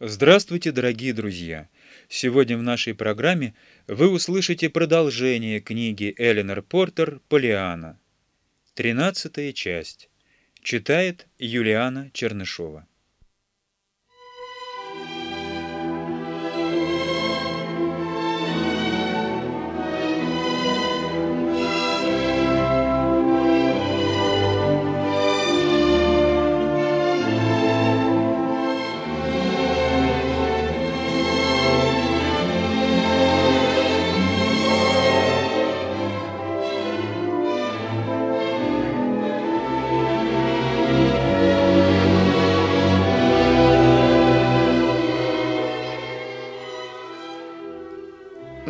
Здравствуйте, дорогие друзья! Сегодня в нашей программе вы услышите продолжение книги Эленор Портер «Полиана». Тринадцатая часть. Читает Юлиана Чернышова.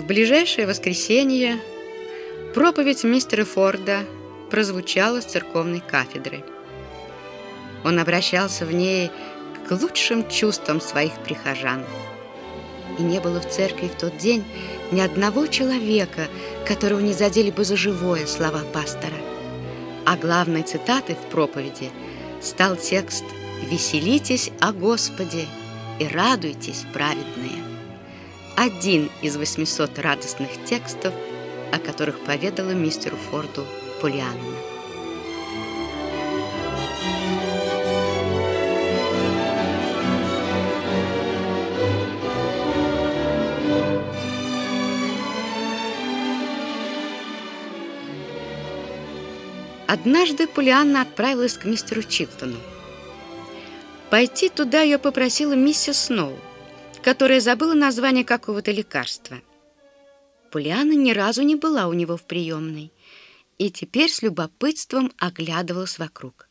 Ближайшее воскресенье проповедь мистера Форда прозвучала с церковной кафедры. Он обращался в ней к лучшим чувствам своих прихожан. И не было в церкви в тот день ни одного человека, которого не задели бы за живое слова пастора. А главной цитатой в проповеди стал текст «Веселитесь о Господе и радуйтесь, праведные» один из 800 радостных текстов, о которых поведала мистеру Форду Полианна. Однажды Полианна отправилась к мистеру Чилтону. Пойти туда ее попросила миссис Сноу которая забыла название какого-то лекарства. Полиана ни разу не была у него в приемной и теперь с любопытством оглядывалась вокруг.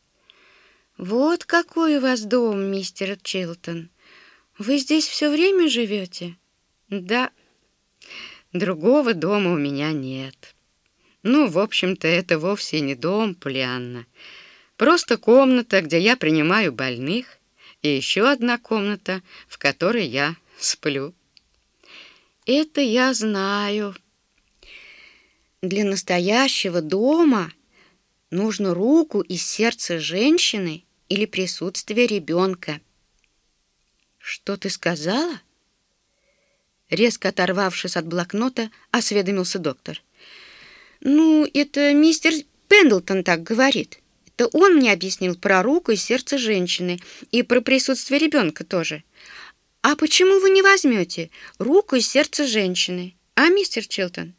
«Вот какой у вас дом, мистер Чилтон. Вы здесь все время живете?» «Да, другого дома у меня нет». «Ну, в общем-то, это вовсе не дом, Полианна. Просто комната, где я принимаю больных, и еще одна комната, в которой я сплю. Это я знаю. Для настоящего дома нужно руку и сердце женщины или присутствие ребенка. Что ты сказала? Резко оторвавшись от блокнота, осведомился доктор. Ну, это мистер Пендлтон так говорит. Это он мне объяснил про руку и сердце женщины и про присутствие ребенка тоже. «А почему вы не возьмете руку и сердце женщины, а, мистер Чилтон?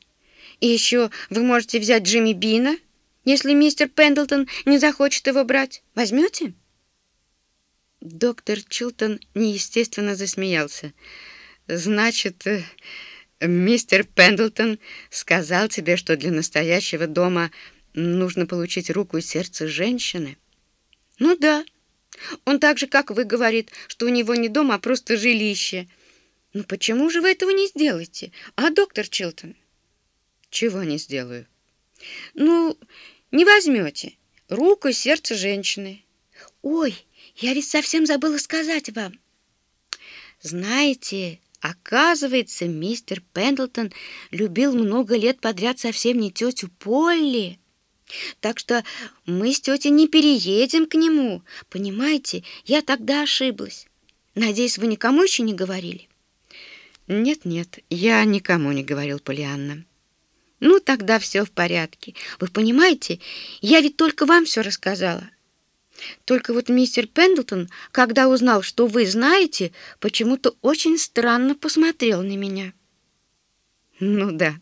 И еще вы можете взять Джимми Бина, если мистер Пендлтон не захочет его брать. Возьмете?» Доктор Чилтон неестественно засмеялся. «Значит, э, мистер Пендлтон сказал тебе, что для настоящего дома нужно получить руку и сердце женщины?» «Ну да». Он так же, как вы, говорит, что у него не дом, а просто жилище. Ну почему же вы этого не сделаете, а, доктор Чилтон? Чего не сделаю? Ну, не возьмете руку и сердце женщины. Ой, я ведь совсем забыла сказать вам. Знаете, оказывается, мистер Пендлтон любил много лет подряд совсем не тетю Полли, так что мы с тетей не переедем к нему. Понимаете, я тогда ошиблась. Надеюсь, вы никому еще не говорили? Нет-нет, я никому не говорил, Полианна. Ну, тогда все в порядке. Вы понимаете, я ведь только вам все рассказала. Только вот мистер Пендлтон, когда узнал, что вы знаете, почему-то очень странно посмотрел на меня. Ну да,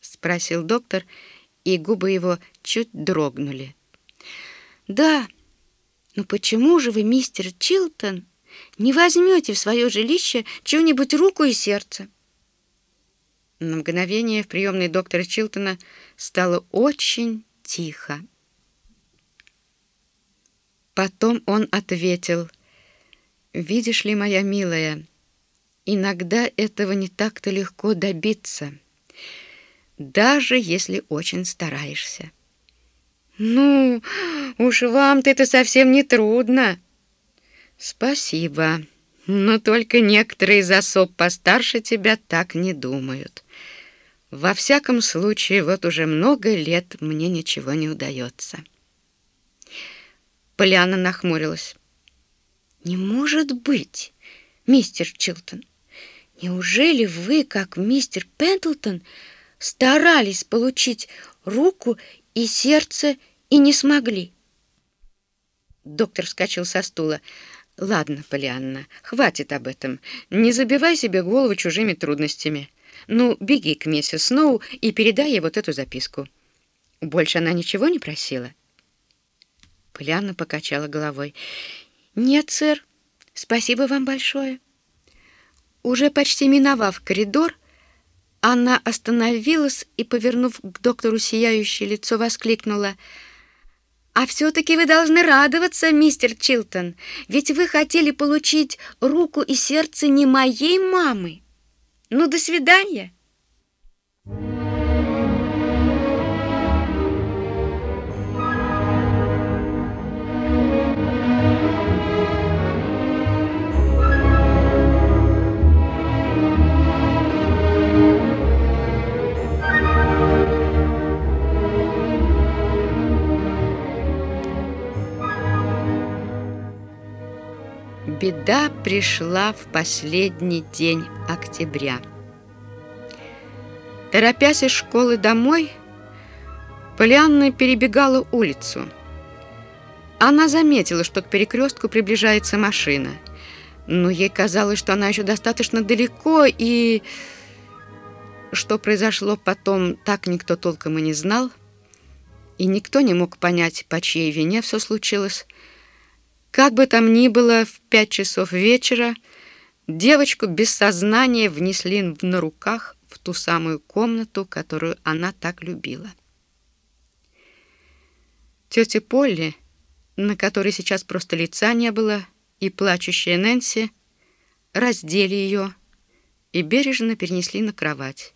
спросил доктор, — и губы его чуть дрогнули. «Да, но почему же вы, мистер Чилтон, не возьмете в свое жилище чью-нибудь руку и сердце?» На мгновение в приемной доктора Чилтона стало очень тихо. Потом он ответил, «Видишь ли, моя милая, иногда этого не так-то легко добиться» даже если очень стараешься. «Ну, уж вам-то это совсем не трудно». «Спасибо, но только некоторые из особ постарше тебя так не думают. Во всяком случае, вот уже много лет мне ничего не удается». Поляна нахмурилась. «Не может быть! мистер Чилтон. Неужели вы, как мистер Пендлтон, старались получить руку и сердце и не смогли?» Доктор вскочил со стула. «Ладно, Полианна, хватит об этом. Не забивай себе голову чужими трудностями. Ну, беги к миссис Сноу и передай ей вот эту записку». Больше она ничего не просила? Полианна покачала головой. «Нет, сэр, спасибо вам большое». Уже почти миновав коридор, она остановилась и, повернув к доктору сияющее лицо, воскликнула — а все-таки вы должны радоваться, мистер Чилтон, ведь вы хотели получить руку и сердце не моей мамы. Ну, до свидания. Беда пришла в последний день октября. Торопясь из школы домой, Полианна перебегала улицу. Она заметила, что к перекрестку приближается машина. Но ей казалось, что она еще достаточно далеко, и... Что произошло потом, так никто толком и не знал. И никто не мог понять, по чьей вине все случилось. Как бы там ни было, в пять часов вечера девочку без сознания внесли на руках в ту самую комнату, которую она так любила. Тетя Полли, на которой сейчас просто лица не было, и плачущая Нэнси раздели ее и бережно перенесли на кровать.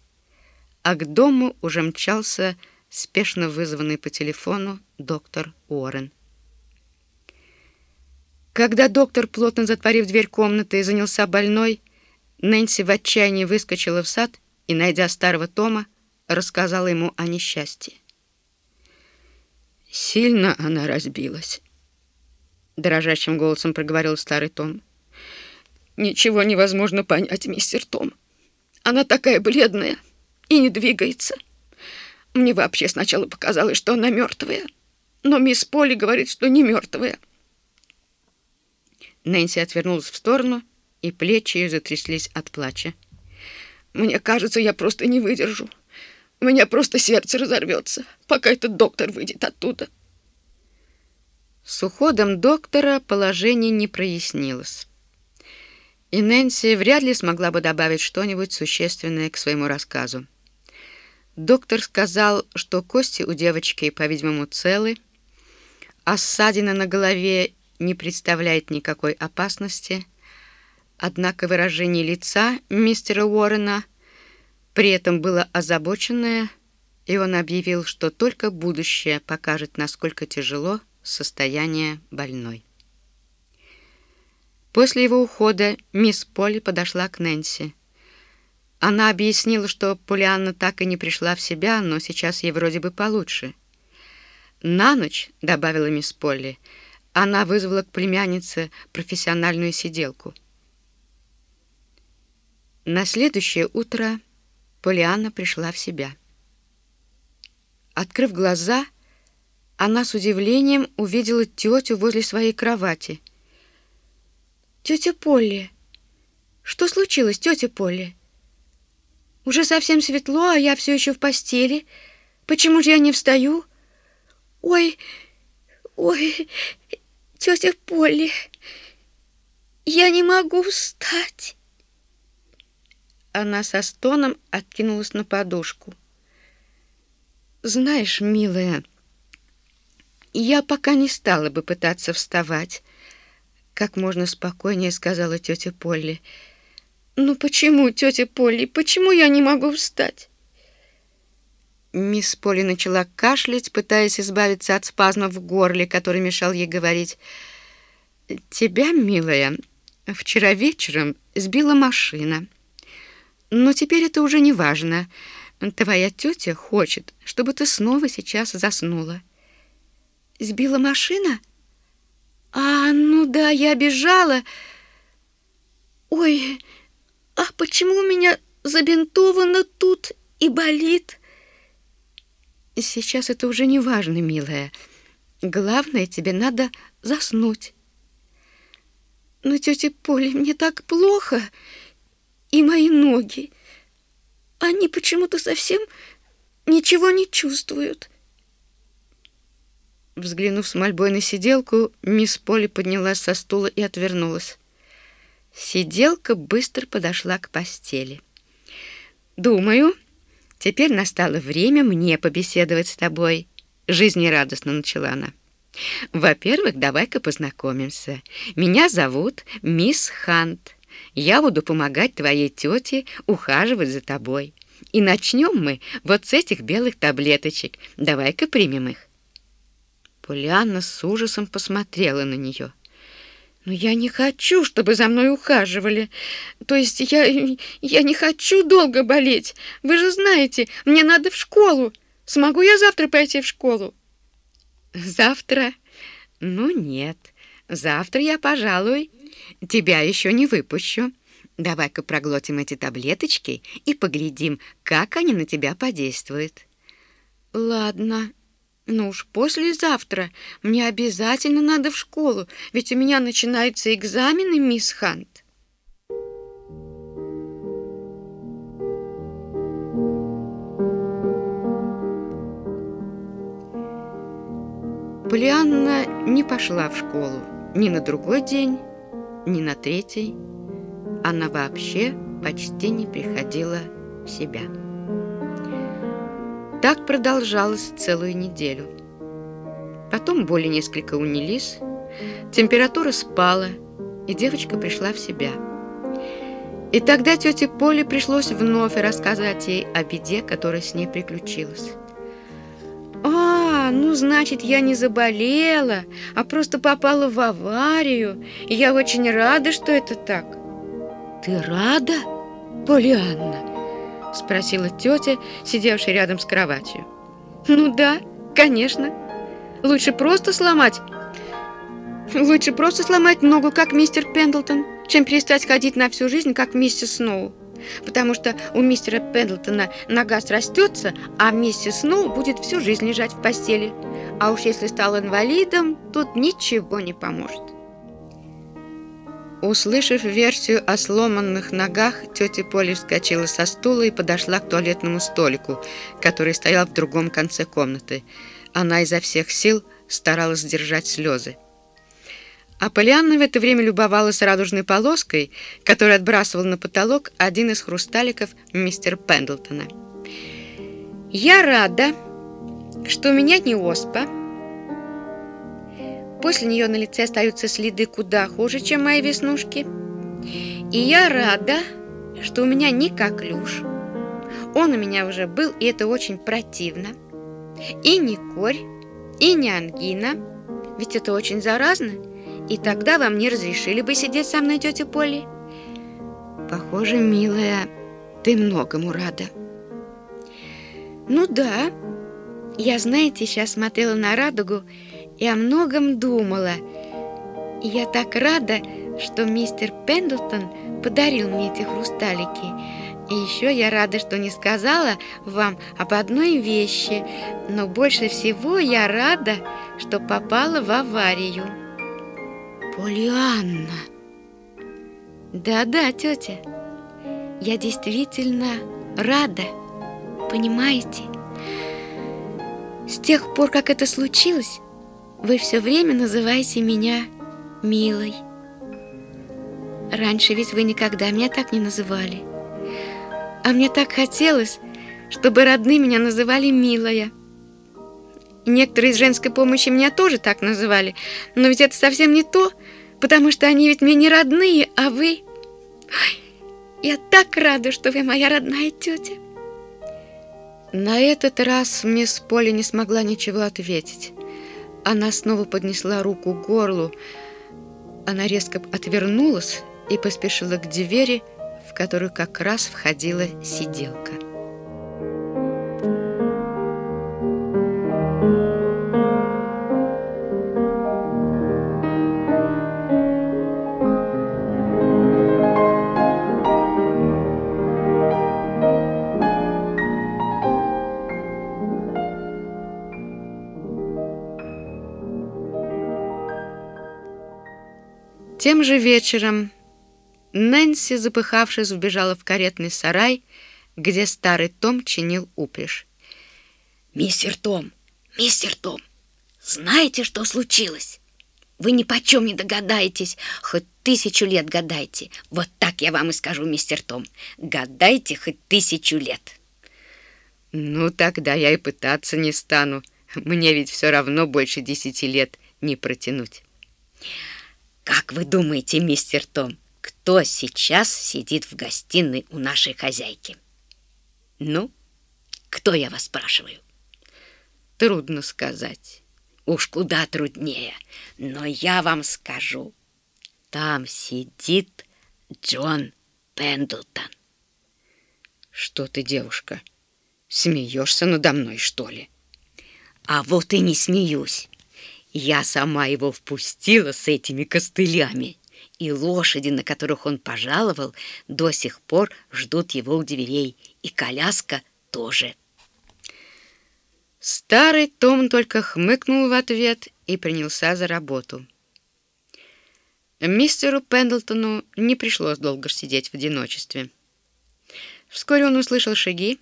А к дому уже мчался спешно вызванный по телефону доктор Уоррен. Когда доктор, плотно затворив дверь комнаты, занялся больной, Нэнси в отчаянии выскочила в сад и, найдя старого Тома, рассказала ему о несчастье. Сильно она разбилась. Дрожащим голосом проговорил старый Том. «Ничего невозможно понять, мистер Том. Она такая бледная и не двигается. Мне вообще сначала показалось, что она мертвая, но мисс Полли говорит, что не мертвая. Нэнси отвернулась в сторону, и плечи ее затряслись от плача. «Мне кажется, я просто не выдержу. У меня просто сердце разорвется, пока этот доктор выйдет оттуда». С уходом доктора положение не прояснилось. И Нэнси вряд ли смогла бы добавить что-нибудь существенное к своему рассказу. Доктор сказал, что кости у девочки, по-видимому, целы, а ссадина на голове не представляет никакой опасности, однако выражение лица мистера Уоррена при этом было озабоченное, и он объявил, что только будущее покажет, насколько тяжело состояние больной. После его ухода мисс Полли подошла к Нэнси. Она объяснила, что Полианна так и не пришла в себя, но сейчас ей вроде бы получше. «На ночь», — добавила мисс Полли, — она вызвала к племяннице профессиональную сиделку. На следующее утро Полианна пришла в себя. Открыв глаза, она с удивлением увидела тетю возле своей кровати. «Тетя Полли! Что случилось, тетя Полли? Уже совсем светло, а я все еще в постели. Почему же я не встаю? Ой, ой, тетя Полли, я не могу встать. Она со стоном откинулась на подушку. Знаешь, милая, я пока не стала бы пытаться вставать, как можно спокойнее сказала тетя Полли. Ну почему, тетя Полли, почему я не могу встать? Мисс Поли начала кашлять, пытаясь избавиться от спазмов в горле, который мешал ей говорить. «Тебя, милая, вчера вечером сбила машина. Но теперь это уже не важно. Твоя тетя хочет, чтобы ты снова сейчас заснула». «Сбила машина? А, ну да, я бежала. Ой, а почему у меня забинтовано тут и болит? Сейчас это уже не важно, милая. Главное, тебе надо заснуть. Но, тетя Поля, мне так плохо. И мои ноги. Они почему-то совсем ничего не чувствуют. Взглянув с мольбой на сиделку, мисс Поли поднялась со стула и отвернулась. Сиделка быстро подошла к постели. «Думаю, теперь настало время мне побеседовать с тобой», — жизнерадостно начала она. «Во-первых, давай-ка познакомимся. Меня зовут мисс Хант. Я буду помогать твоей тете ухаживать за тобой. И начнем мы вот с этих белых таблеточек. Давай-ка примем их». Полианна с ужасом посмотрела на нее. «Но я не хочу, чтобы за мной ухаживали. То есть я, я не хочу долго болеть. Вы же знаете, мне надо в школу. Смогу я завтра пойти в школу?» «Завтра? Ну, нет. Завтра я, пожалуй, тебя еще не выпущу. Давай-ка проглотим эти таблеточки и поглядим, как они на тебя подействуют». «Ладно», ну уж послезавтра мне обязательно надо в школу, ведь у меня начинаются экзамены, мисс Хант. Полианна не пошла в школу ни на другой день, ни на третий. Она вообще почти не приходила в себя. Так продолжалось целую неделю. Потом боли несколько унились, температура спала, и девочка пришла в себя. И тогда тете Поле пришлось вновь рассказать ей о беде, которая с ней приключилась. «А, ну, значит, я не заболела, а просто попала в аварию, и я очень рада, что это так». «Ты рада, Полианна?» Спросила тетя, сидевшая рядом с кроватью. Ну да, конечно. Лучше просто сломать... Лучше просто сломать ногу, как мистер Пендлтон, чем перестать ходить на всю жизнь, как миссис Сноу. Потому что у мистера Пендлтона нога срастется, а миссис Сноу будет всю жизнь лежать в постели. А уж если стал инвалидом, тут ничего не поможет. Услышав версию о сломанных ногах, тетя Поля вскочила со стула и подошла к туалетному столику, который стоял в другом конце комнаты. Она изо всех сил старалась сдержать слезы. А Полианна в это время любовалась радужной полоской, которую отбрасывал на потолок один из хрусталиков мистера Пендлтона. «Я рада, что у меня не оспа», После нее на лице остаются следы куда хуже, чем мои веснушки. И я рада, что у меня не коклюш. Он у меня уже был, и это очень противно. И не корь, и не ангина. Ведь это очень заразно. И тогда вам не разрешили бы сидеть со мной, тетя Полли. Похоже, милая, ты многому рада. Ну да, я, знаете, сейчас смотрела на радугу и о многом думала. И я так рада, что мистер Пендлтон подарил мне эти хрусталики. И еще я рада, что не сказала вам об одной вещи, но больше всего я рада, что попала в аварию. Полианна. Да-да, тетя, я действительно рада, понимаете? С тех пор, как это случилось, вы все время называете меня милой. Раньше ведь вы никогда меня так не называли. А мне так хотелось, чтобы родные меня называли милая. Некоторые из женской помощи меня тоже так называли, но ведь это совсем не то, потому что они ведь мне не родные, а вы... Ой, я так рада, что вы моя родная тетя. На этот раз мисс Поли не смогла ничего ответить. Она снова поднесла руку к горлу. Она резко отвернулась и поспешила к двери, в которую как раз входила сиделка. Тем же вечером Нэнси, запыхавшись, вбежала в каретный сарай, где старый Том чинил упряжь. «Мистер Том, мистер Том, знаете, что случилось? Вы ни почем не догадаетесь, хоть тысячу лет гадайте. Вот так я вам и скажу, мистер Том. Гадайте хоть тысячу лет». «Ну, тогда я и пытаться не стану. Мне ведь все равно больше десяти лет не протянуть». «Как вы думаете, мистер Том, кто сейчас сидит в гостиной у нашей хозяйки?» «Ну, кто, я вас спрашиваю?» Трудно сказать. Уж куда труднее. Но я вам скажу. Там сидит Джон Пендлтон. Что ты, девушка, смеешься надо мной, что ли? А вот и не смеюсь. Я сама его впустила с этими костылями. И лошади, на которых он пожаловал, до сих пор ждут его у дверей. И коляска тоже. Старый Том только хмыкнул в ответ и принялся за работу. Мистеру Пендлтону не пришлось долго сидеть в одиночестве. Вскоре он услышал шаги,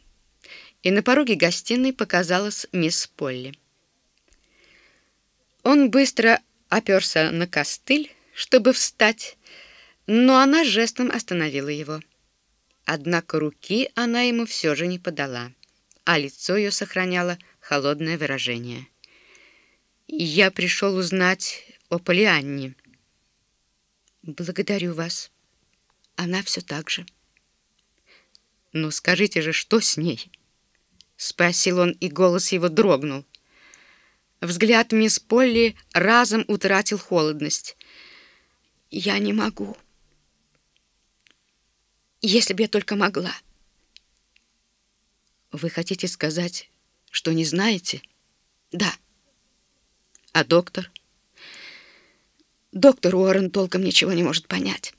и на пороге гостиной показалась мисс Полли. Он быстро оперся на костыль, чтобы встать, но она жестом остановила его. Однако руки она ему все же не подала, а лицо ее сохраняло холодное выражение. «Я пришел узнать о Полианне». «Благодарю вас. Она все так же». «Ну, скажите же, что с ней?» Спросил он, и голос его дрогнул. Взгляд мисс Полли разом утратил холодность. «Я не могу. Если бы я только могла». «Вы хотите сказать, что не знаете? Да. А доктор? Доктор Уоррен толком ничего не может понять.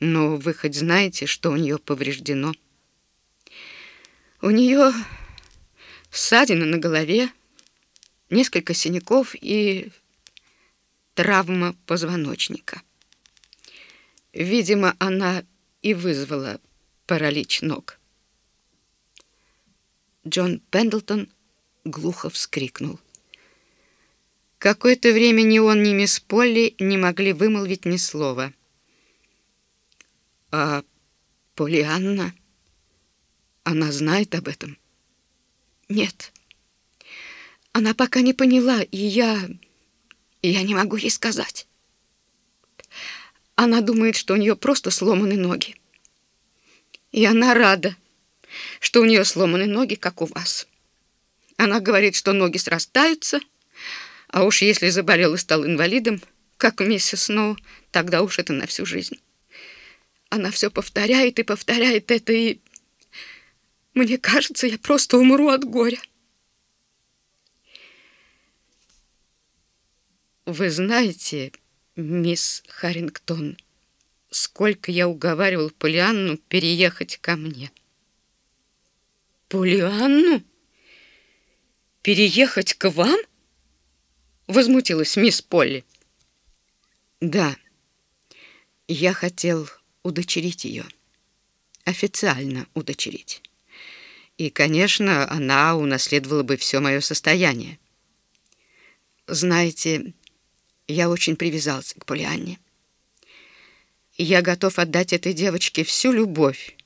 Но вы хоть знаете, что у нее повреждено? У нее ссадина на голове, несколько синяков и травма позвоночника. Видимо, она и вызвала паралич ног. Джон Пендлтон глухо вскрикнул. Какое-то время ни он, ни мисс Полли не могли вымолвить ни слова. «А Полианна? Она знает об этом?» «Нет. Она пока не поняла, и я... я не могу ей сказать. Она думает, что у нее просто сломаны ноги. И она рада, что у нее сломаны ноги, как у вас. Она говорит, что ноги срастаются, а уж если заболел и стал инвалидом, как миссис Сноу, тогда уж это на всю жизнь. Она все повторяет и повторяет это, и мне кажется, я просто умру от горя. Вы знаете, мисс Харрингтон, сколько я уговаривал Полианну переехать ко мне. Полианну? Переехать к вам? Возмутилась мисс Полли. Да, я хотел удочерить ее. Официально удочерить. И, конечно, она унаследовала бы все мое состояние. Знаете, я очень привязался к Полианне. Я готов отдать этой девочке всю любовь,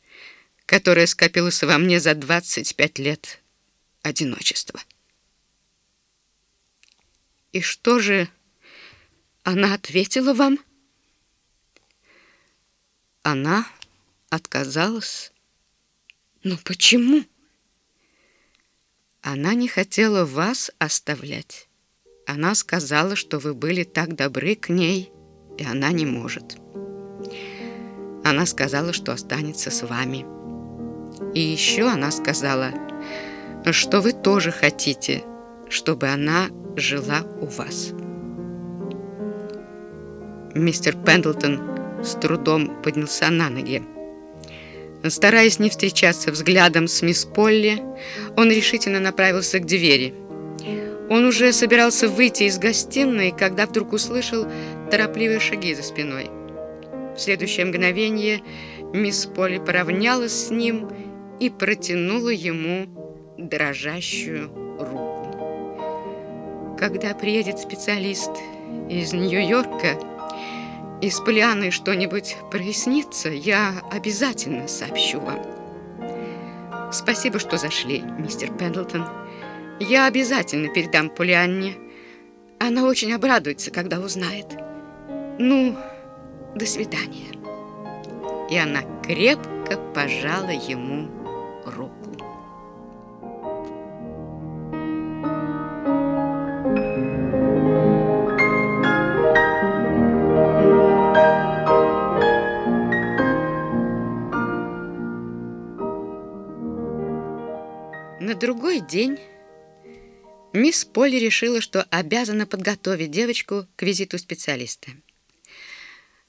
которая скопилась во мне за 25 лет одиночества. И что же она ответила вам? Она отказалась. Но почему? Она не хотела вас оставлять. Она сказала, что вы были так добры к ней, и она не может. Она сказала, что останется с вами. И еще она сказала, что вы тоже хотите, чтобы она жила у вас. Мистер Пендлтон с трудом поднялся на ноги. Стараясь не встречаться взглядом с мисс Полли, он решительно направился к двери. Он уже собирался выйти из гостиной, когда вдруг услышал торопливые шаги за спиной. В следующее мгновение мисс Полли поравнялась с ним и протянула ему дрожащую руку. Когда приедет специалист из Нью-Йорка, и с Полианой что-нибудь прояснится, я обязательно сообщу вам. Спасибо, что зашли, мистер Пендлтон. Я обязательно передам Полианне. Она очень обрадуется, когда узнает. Ну, до свидания. И она крепко пожала ему руку. На другой день мисс Полли решила, что обязана подготовить девочку к визиту специалиста.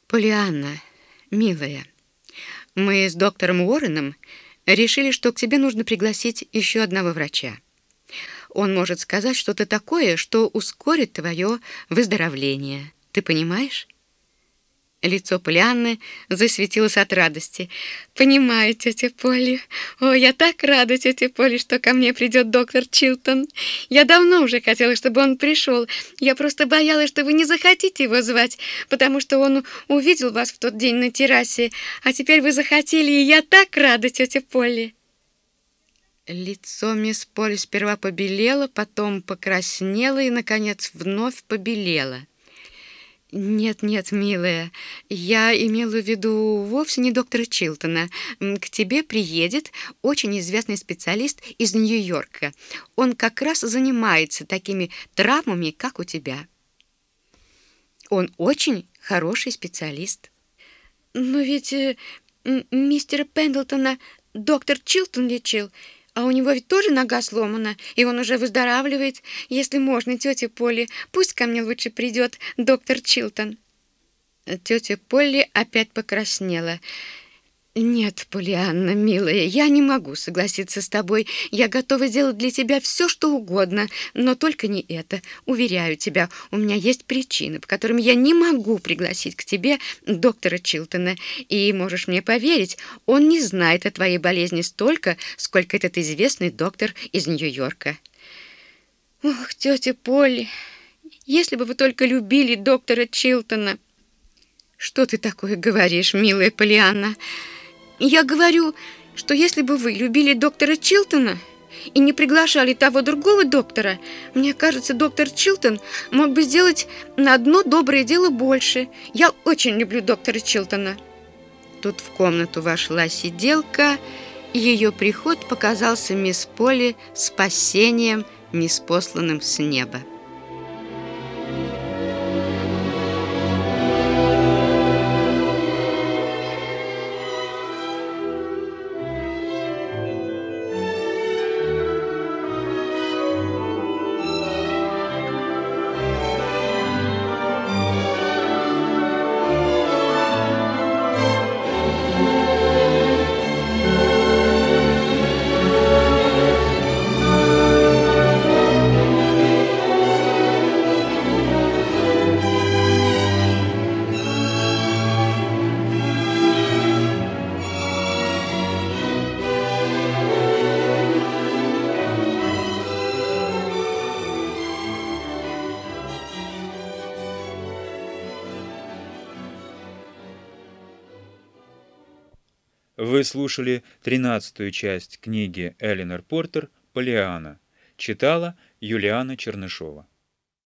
«Полианна, милая, мы с доктором Уорреном решили, что к тебе нужно пригласить еще одного врача. Он может сказать что-то такое, что ускорит твое выздоровление. Ты понимаешь?» Лицо Полианны засветилось от радости. «Понимаю, тетя Полли. О, я так рада, тетя Полли, что ко мне придет доктор Чилтон. Я давно уже хотела, чтобы он пришел. Я просто боялась, что вы не захотите его звать, потому что он увидел вас в тот день на террасе. А теперь вы захотели, и я так рада, тетя Полли». Лицо мисс Полли сперва побелело, потом покраснело и, наконец, вновь побелело. «Нет, нет, милая, я имела в виду вовсе не доктора Чилтона. К тебе приедет очень известный специалист из Нью-Йорка. Он как раз занимается такими травмами, как у тебя. Он очень хороший специалист». «Но ведь э, мистера Пендлтона доктор Чилтон лечил». А у него ведь тоже нога сломана, и он уже выздоравливает. Если можно, тетя Полли, пусть ко мне лучше придет доктор Чилтон». Тетя Полли опять покраснела. «Нет, Полианна, милая, я не могу согласиться с тобой. Я готова сделать для тебя все, что угодно, но только не это. Уверяю тебя, у меня есть причины, по которым я не могу пригласить к тебе доктора Чилтона. И можешь мне поверить, он не знает о твоей болезни столько, сколько этот известный доктор из Нью-Йорка». «Ох, тетя Полли, если бы вы только любили доктора Чилтона!» «Что ты такое говоришь, милая Полианна?» Я говорю, что если бы вы любили доктора Чилтона и не приглашали того другого доктора, мне кажется, доктор Чилтон мог бы сделать на одно доброе дело больше. Я очень люблю доктора Чилтона. Тут в комнату вошла сиделка, и ее приход показался мисс Полли спасением, неспосланным с неба. Вы слушали тринадцатую часть книги Элинор Портер «Полиана». Читала Юлиана Чернышова.